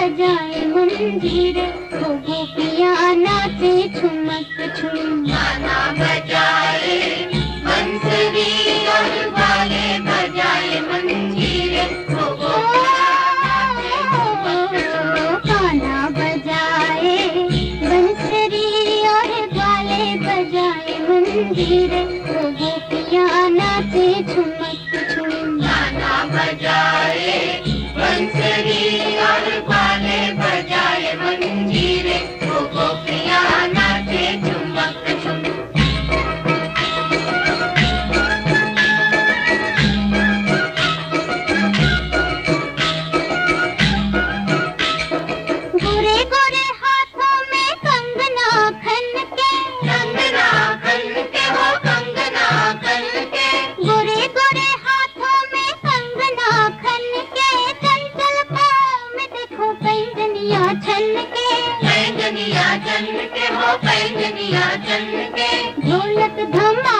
सजाए मंदिर वो गोपिया नाचे छुमक छुम गाना बजाए बंसरी बजाए मंदिर बजाए बंसरी बजाए मंदिर चल के। झूलत धमा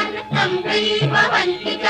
ीपवन्ति